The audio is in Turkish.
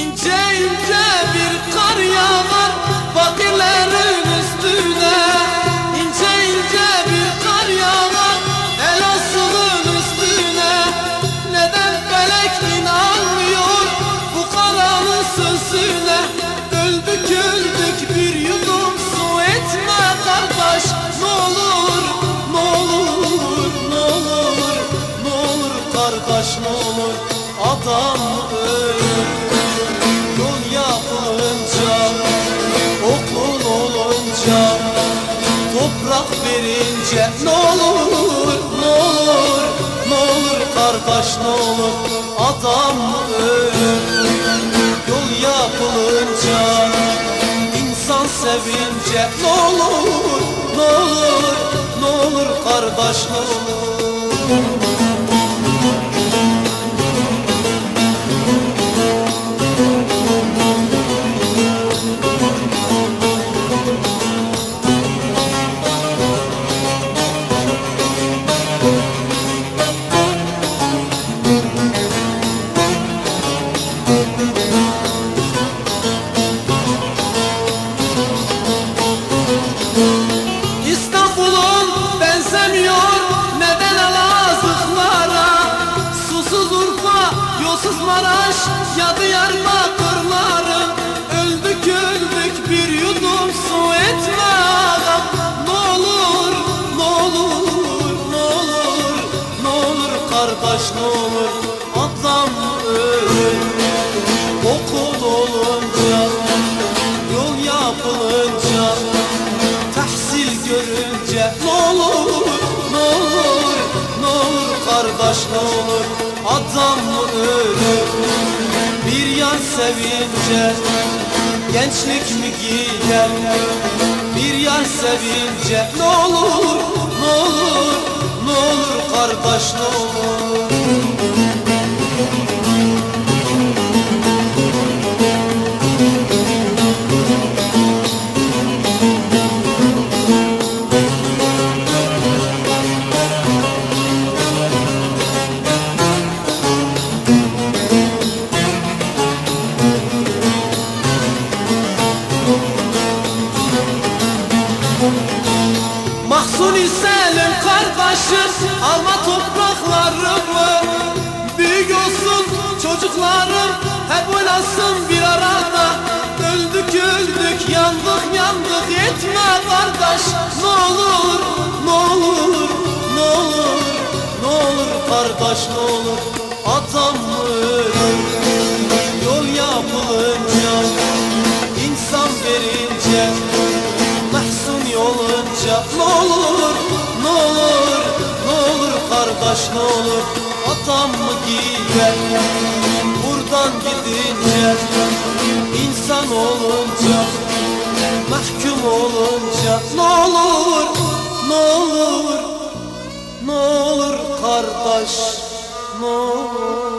İnce ince bir kar yağar fakirlerin üstüne. İnce ince bir kar yağar Elazığ'ın üstüne. Neden felek inanmıyor bu kalanın sözüne Öldük öldük bir yudum su etme kardeş. Ne olur ne olur ne olur ne olur kardeş ne olur Adam ölür olunca Toprak verince ne olur ne olur ne olur kardeş ne olur adam ölür. Yol yapılınca insan sevince ne olur ne olur ne olur kardeş ne olur Urfa, yolsuz Maraş ya Diyarbakırları Öldük öldük bir yudum su etme ağam Ne olur, ne olur, ne olur, ne olur kardeş ne olur. Adam ölür, okul olunca, yol yapılınca tahsil görünce. Ne olur ne olur kardeş ne olur adam mı ölür? Bir yar sevince gençlik mi gider? Bir yar sevince ne olur ne olur ne olur kardeş ne olur Selim kardeşim alma topraklarımı. Büyük olsun çocuklarım hep oynasın bir arada. Öldük öldük yandık yandık. Etme kardeş Ne olur ne olur ne olur ne olur kardeş ne olur. Adam kardeş ne olur Adam mı gider? Buradan gidince insan olunca mahkum olunca ne olur ne olur ne olur kardeş ne olur